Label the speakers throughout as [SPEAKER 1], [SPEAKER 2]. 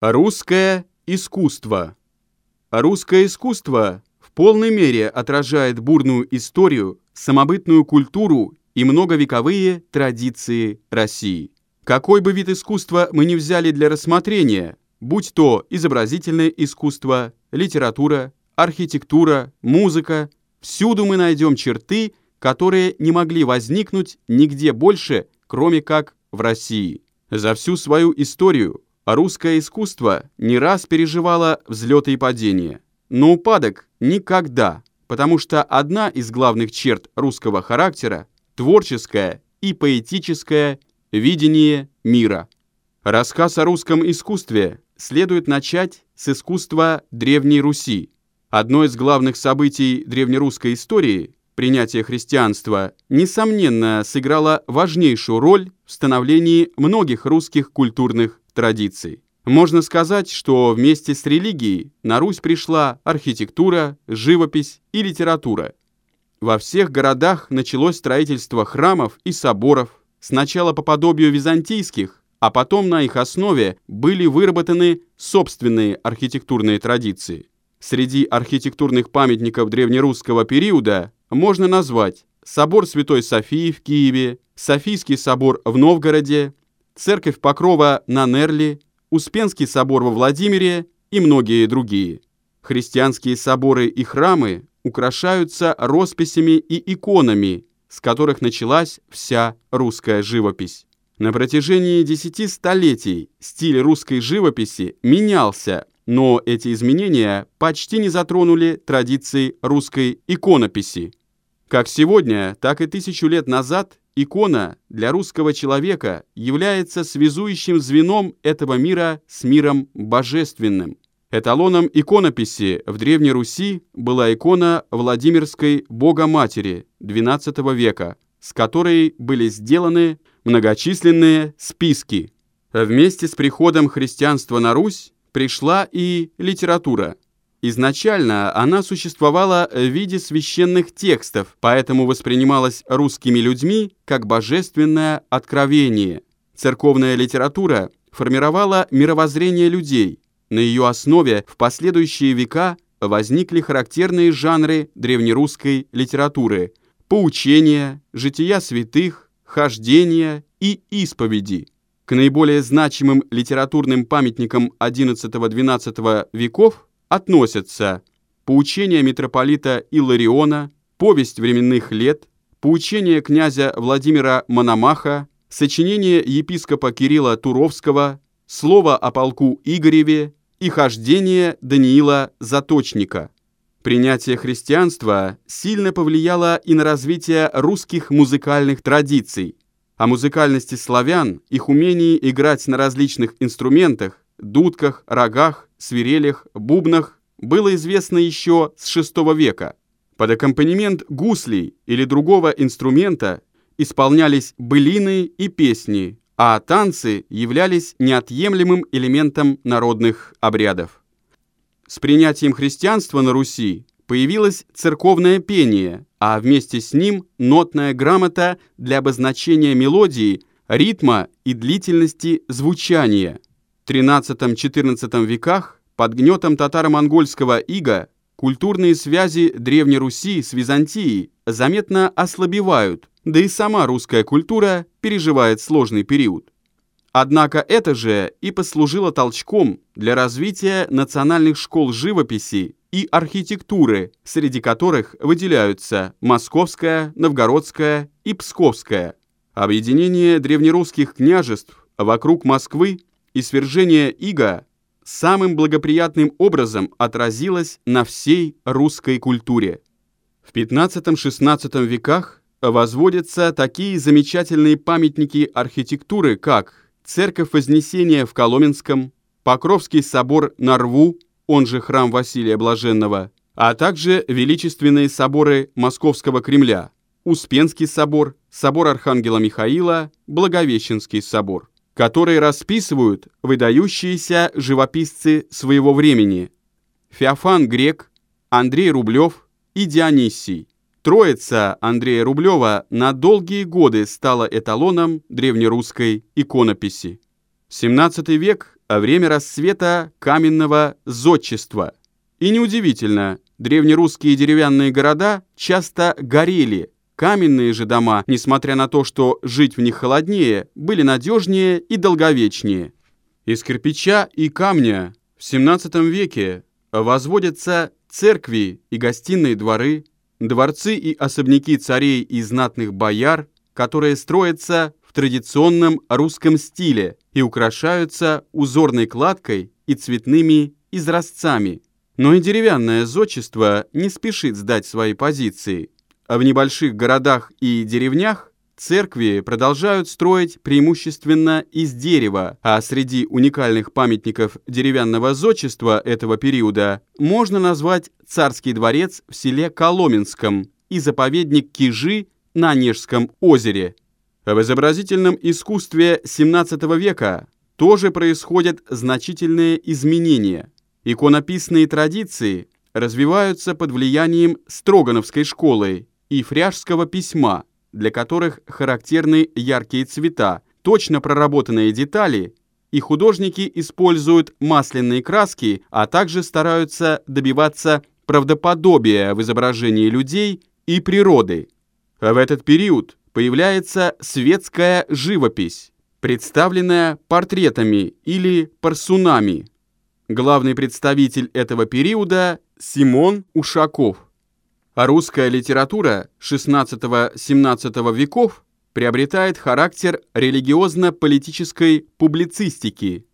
[SPEAKER 1] Русское искусство. Русское искусство в полной мере отражает бурную историю, самобытную культуру и многовековые традиции России. Какой бы вид искусства мы ни взяли для рассмотрения, будь то изобразительное искусство, литература, архитектура, музыка, всюду мы найдем черты, которые не могли возникнуть нигде больше, кроме как в России. За всю свою историю русское искусство не раз переживало взлеты и падения, но упадок никогда, потому что одна из главных черт русского характера – творческое и поэтическое видение мира. Рассказ о русском искусстве следует начать с искусства Древней Руси. Одно из главных событий древнерусской истории – принятие христианства, несомненно, сыграло важнейшую роль в становлении многих русских культурных традиций. Можно сказать, что вместе с религией на Русь пришла архитектура, живопись и литература. Во всех городах началось строительство храмов и соборов, сначала по подобию византийских, а потом на их основе были выработаны собственные архитектурные традиции. Среди архитектурных памятников древнерусского периода можно назвать собор Святой Софии в Киеве, Софийский собор в Новгороде, церковь Покрова на Нерли, Успенский собор во Владимире и многие другие. Христианские соборы и храмы украшаются росписями и иконами, с которых началась вся русская живопись. На протяжении десяти столетий стиль русской живописи менялся, но эти изменения почти не затронули традиции русской иконописи. Как сегодня, так и тысячу лет назад Икона для русского человека является связующим звеном этого мира с миром божественным. Эталоном иконописи в Древней Руси была икона Владимирской Богоматери XII века, с которой были сделаны многочисленные списки. Вместе с приходом христианства на Русь пришла и литература – Изначально она существовала в виде священных текстов, поэтому воспринималась русскими людьми как божественное откровение. Церковная литература формировала мировоззрение людей. На ее основе в последующие века возникли характерные жанры древнерусской литературы – поучения, жития святых, хождения и исповеди. К наиболее значимым литературным памятникам XI-XII веков – относятся поучение митрополита Илариона, повесть временных лет, поучение князя Владимира Мономаха, сочинение епископа Кирилла Туровского, слово о полку Игореве и хождение Даниила Заточника. Принятие христианства сильно повлияло и на развитие русских музыкальных традиций. О музыкальности славян, их умении играть на различных инструментах, дудках, рогах, свирелях, бубнах было известно еще с VI века. Под аккомпанемент гуслей или другого инструмента исполнялись былины и песни, а танцы являлись неотъемлемым элементом народных обрядов. С принятием христианства на Руси появилось церковное пение, а вместе с ним нотная грамота для обозначения мелодии, ритма и длительности звучания – XIII-XIV веках под гнетом татаро-монгольского ига культурные связи Древней Руси с Византией заметно ослабевают, да и сама русская культура переживает сложный период. Однако это же и послужило толчком для развития национальных школ живописи и архитектуры, среди которых выделяются Московская, Новгородская и Псковская. Объединение древнерусских княжеств вокруг Москвы и свержение Ига самым благоприятным образом отразилось на всей русской культуре. В XV-XVI веках возводятся такие замечательные памятники архитектуры, как Церковь Вознесения в Коломенском, Покровский собор на Рву, он же храм Василия Блаженного, а также величественные соборы Московского Кремля, Успенский собор, собор Архангела Михаила, Благовещенский собор которые расписывают выдающиеся живописцы своего времени Феофан Грек, Андрей Рублев и Дионисий. Троица Андрея Рублева на долгие годы стала эталоном древнерусской иконописи. XVII век время расцвета каменного зодчества. И неудивительно, древнерусские деревянные города часто горели, каменные же дома, несмотря на то, что жить в них холоднее, были надежнее и долговечнее. Из кирпича и камня в XVII веке возводятся церкви и гостиные дворы, дворцы и особняки царей и знатных бояр, которые строятся в традиционном русском стиле и украшаются узорной кладкой и цветными изразцами. Но и деревянное зодчество не спешит сдать свои позиции. А в небольших городах и деревнях церкви продолжают строить преимущественно из дерева, а среди уникальных памятников деревянного зодчества этого периода можно назвать царский дворец в селе Коломенском и заповедник Кижи на Онежском озере. В изобразительном искусстве XVII века тоже происходят значительные изменения. Иконописные традиции развиваются под влиянием Строгановской школы и фряжского письма, для которых характерны яркие цвета, точно проработанные детали, и художники используют масляные краски, а также стараются добиваться правдоподобия в изображении людей и природы. В этот период появляется светская живопись, представленная портретами или парсунами. Главный представитель этого периода – Симон Ушаков. А русская литература XVI-XVII веков приобретает характер религиозно-политической публицистики.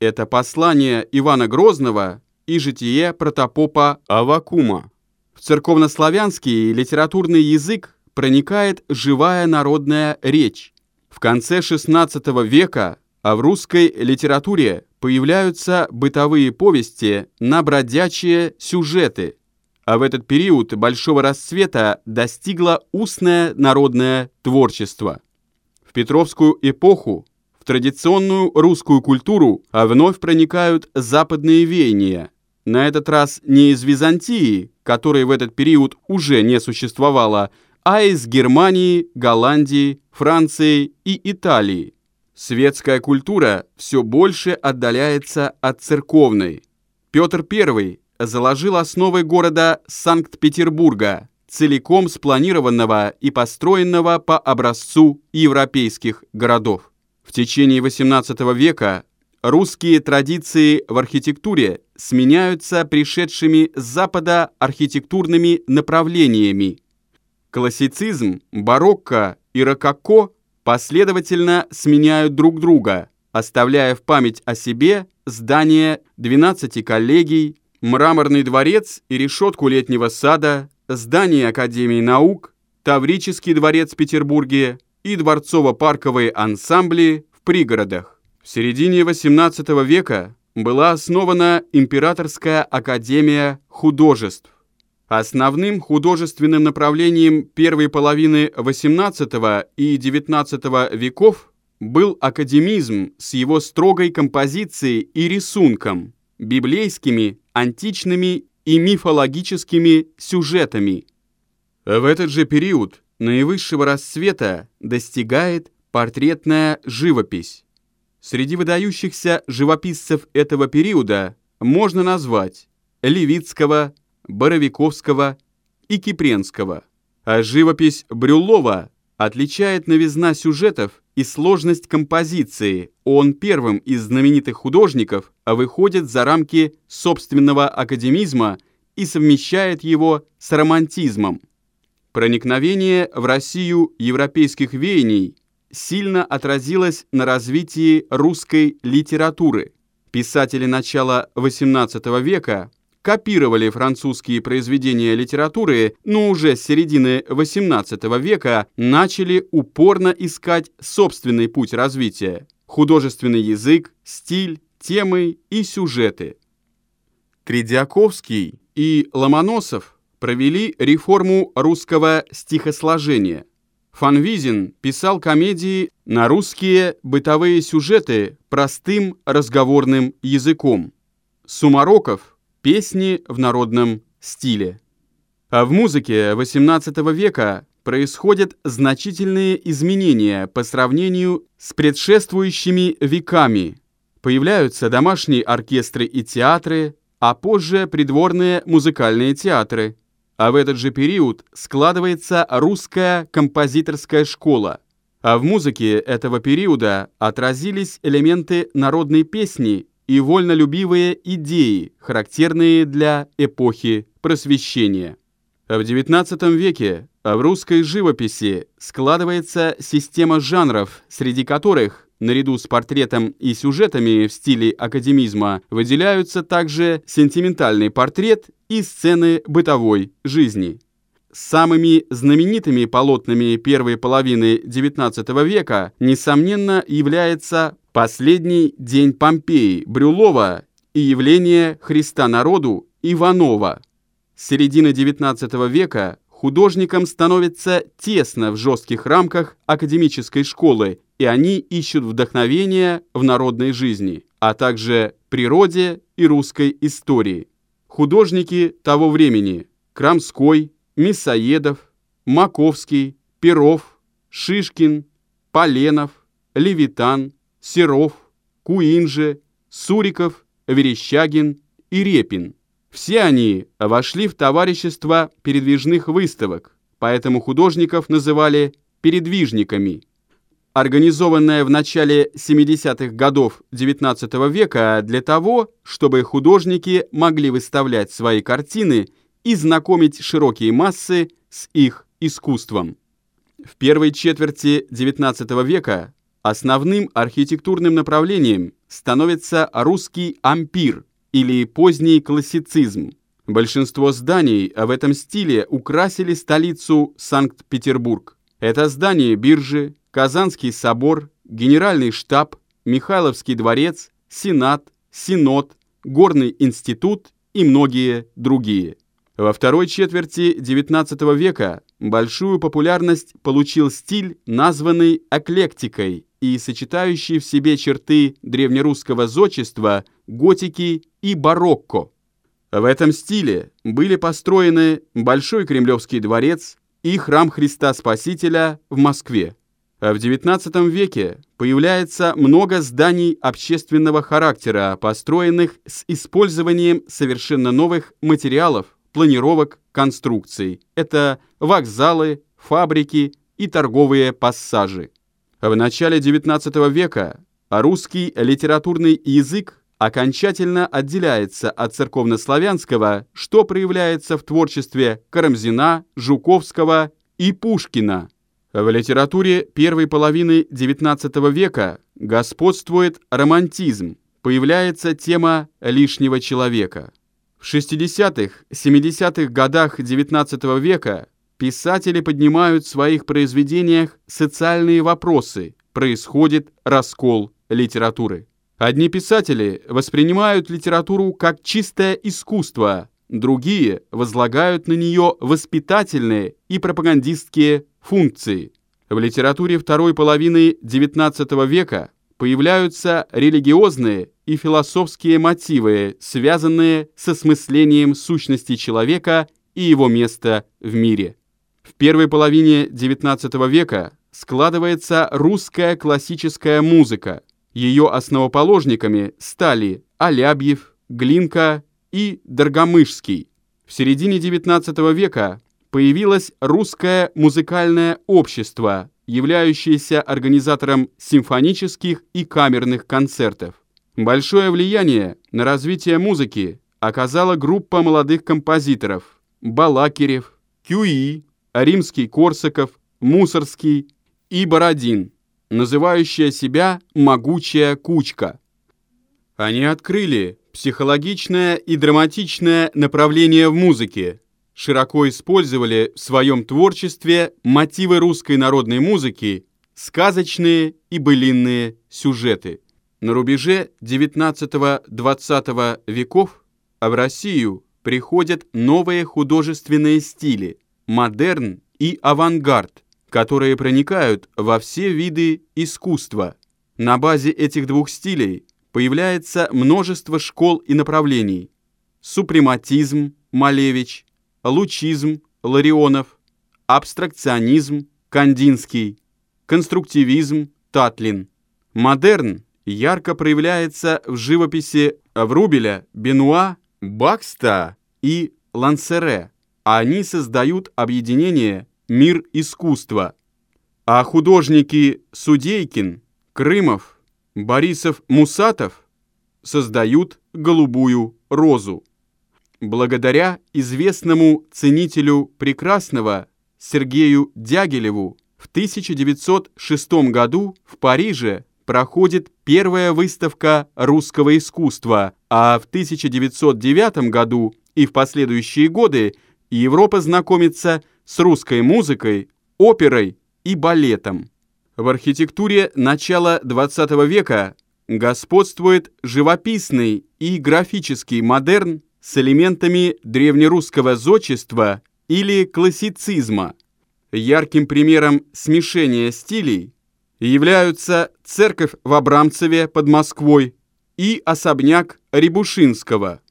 [SPEAKER 1] Это послание Ивана Грозного и житие протопопа Авакума. В церковнославянский литературный язык проникает живая народная речь. В конце XVI века а в русской литературе появляются бытовые повести на бродячие сюжеты, а в этот период большого расцвета достигло устное народное творчество. В Петровскую эпоху в традиционную русскую культуру а вновь проникают западные веяния, на этот раз не из Византии, которой в этот период уже не существовало, а из Германии, Голландии, Франции и Италии. Светская культура все больше отдаляется от церковной. Петр I заложил основы города Санкт-Петербурга, целиком спланированного и построенного по образцу европейских городов. В течение XVIII века русские традиции в архитектуре сменяются пришедшими с Запада архитектурными направлениями, Классицизм, барокко и рококо последовательно сменяют друг друга, оставляя в память о себе здание 12 коллегий, мраморный дворец и решетку летнего сада, здание Академии наук, Таврический дворец в Петербурге и дворцово-парковые ансамбли в пригородах. В середине XVIII века была основана Императорская академия художеств. Основным художественным направлением первой половины XVIII и XIX веков был академизм с его строгой композицией и рисунком, библейскими, античными и мифологическими сюжетами. В этот же период наивысшего расцвета достигает портретная живопись. Среди выдающихся живописцев этого периода можно назвать Левицкого, Боровиковского и Кипренского. А живопись Брюллова отличает новизна сюжетов и сложность композиции. Он первым из знаменитых художников выходит за рамки собственного академизма и совмещает его с романтизмом. Проникновение в Россию европейских веяний сильно отразилось на развитии русской литературы. Писатели начала XVIII века – копировали французские произведения литературы, но уже с середины XVIII века начали упорно искать собственный путь развития – художественный язык, стиль, темы и сюжеты. Тредиаковский и Ломоносов провели реформу русского стихосложения. Фанвизин писал комедии на русские бытовые сюжеты простым разговорным языком. Сумароков Песни в народном стиле. А в музыке XVIII века происходят значительные изменения по сравнению с предшествующими веками. Появляются домашние оркестры и театры, а позже придворные музыкальные театры. А в этот же период складывается русская композиторская школа. А в музыке этого периода отразились элементы народной песни и вольнолюбивые идеи, характерные для эпохи просвещения. В XIX веке в русской живописи складывается система жанров, среди которых, наряду с портретом и сюжетами в стиле академизма, выделяются также сентиментальный портрет и сцены бытовой жизни. Самыми знаменитыми полотнами первой половины XIX века, несомненно, является «Последний день Помпеи» Брюлова и «Явление Христа народу» Иванова. С середины XIX века художникам становится тесно в жестких рамках академической школы, и они ищут вдохновения в народной жизни, а также природе и русской истории. Художники того времени – Крамской, Мясоедов, Маковский, Перов, Шишкин, Поленов, Левитан, Серов, Куинже, Суриков, Верещагин и Репин. Все они вошли в товарищество передвижных выставок, поэтому художников называли передвижниками. Организованная в начале 70-х годов XIX века для того, чтобы художники могли выставлять свои картины – и знакомить широкие массы с их искусством. В первой четверти XIX века основным архитектурным направлением становится русский ампир или поздний классицизм. Большинство зданий в этом стиле украсили столицу Санкт-Петербург. Это здания биржи, Казанский собор, Генеральный штаб, Михайловский дворец, Сенат, Синод, Горный институт и многие другие. Во второй четверти XIX века большую популярность получил стиль, названный эклектикой и сочетающий в себе черты древнерусского зодчества, готики и барокко. В этом стиле были построены Большой Кремлевский дворец и Храм Христа Спасителя в Москве. В XIX веке появляется много зданий общественного характера, построенных с использованием совершенно новых материалов, планировок конструкций. Это вокзалы, фабрики и торговые пассажи. В начале XIX века русский литературный язык окончательно отделяется от церковнославянского, что проявляется в творчестве Карамзина, Жуковского и Пушкина. В литературе первой половины XIX века господствует романтизм, появляется тема лишнего человека. В 60-х, 70-х годах XIX века писатели поднимают в своих произведениях социальные вопросы, происходит раскол литературы. Одни писатели воспринимают литературу как чистое искусство, другие возлагают на нее воспитательные и пропагандистские функции. В литературе второй половины XIX века появляются религиозные и философские мотивы, связанные с осмыслением сущности человека и его места в мире. В первой половине XIX века складывается русская классическая музыка. Ее основоположниками стали Алябьев, Глинка и Доргомышский. В середине XIX века появилось русское музыкальное общество, являющееся организатором симфонических и камерных концертов. Большое влияние на развитие музыки оказала группа молодых композиторов Балакирев, Кюи, Римский-Корсаков, Мусорский и Бородин, называющая себя «могучая кучка». Они открыли психологичное и драматичное направление в музыке, широко использовали в своем творчестве мотивы русской народной музыки, сказочные и былинные сюжеты. На рубеже XIX-XX веков в Россию приходят новые художественные стили – модерн и авангард, которые проникают во все виды искусства. На базе этих двух стилей появляется множество школ и направлений – супрематизм, Малевич, лучизм, Ларионов, абстракционизм, Кандинский, конструктивизм, Татлин. Модерн ярко проявляется в живописи Врубеля, Бенуа, Бакста и Лансере. Они создают объединение «Мир искусства». А художники Судейкин, Крымов, Борисов-Мусатов создают «Голубую розу». Благодаря известному ценителю прекрасного Сергею Дягилеву в 1906 году в Париже проходит первая выставка русского искусства, а в 1909 году и в последующие годы Европа знакомится с русской музыкой, оперой и балетом. В архитектуре начала XX века господствует живописный и графический модерн с элементами древнерусского зодчества или классицизма. Ярким примером смешения стилей являются церковь в Абрамцеве под Москвой и особняк Рябушинского.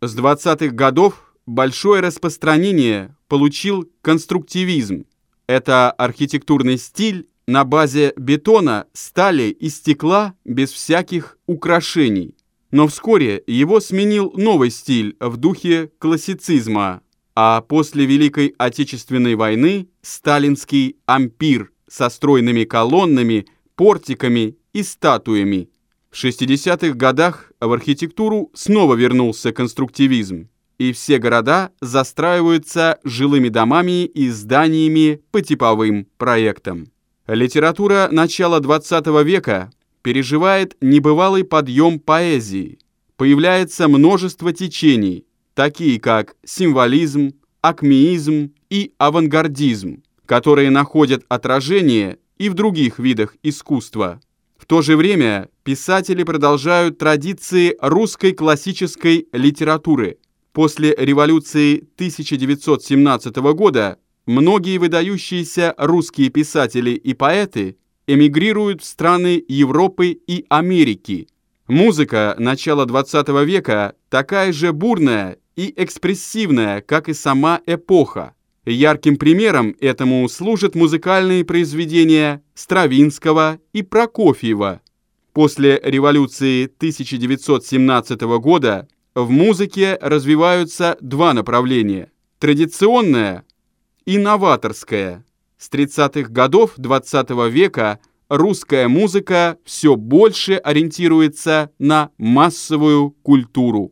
[SPEAKER 1] С 20-х годов большое распространение получил конструктивизм. Это архитектурный стиль на базе бетона, стали и стекла без всяких украшений. Но вскоре его сменил новый стиль в духе классицизма, а после Великой Отечественной войны – сталинский ампир – со стройными колоннами, портиками и статуями. В 60-х годах в архитектуру снова вернулся конструктивизм, и все города застраиваются жилыми домами и зданиями по типовым проектам. Литература начала XX века переживает небывалый подъем поэзии. Появляется множество течений, такие как символизм, акмеизм и авангардизм которые находят отражение и в других видах искусства. В то же время писатели продолжают традиции русской классической литературы. После революции 1917 года многие выдающиеся русские писатели и поэты эмигрируют в страны Европы и Америки. Музыка начала XX века такая же бурная и экспрессивная, как и сама эпоха. Ярким примером этому служат музыкальные произведения Стравинского и Прокофьева. После революции 1917 года в музыке развиваются два направления – традиционное и новаторское. С 30-х годов XX -го века русская музыка все больше ориентируется на массовую культуру.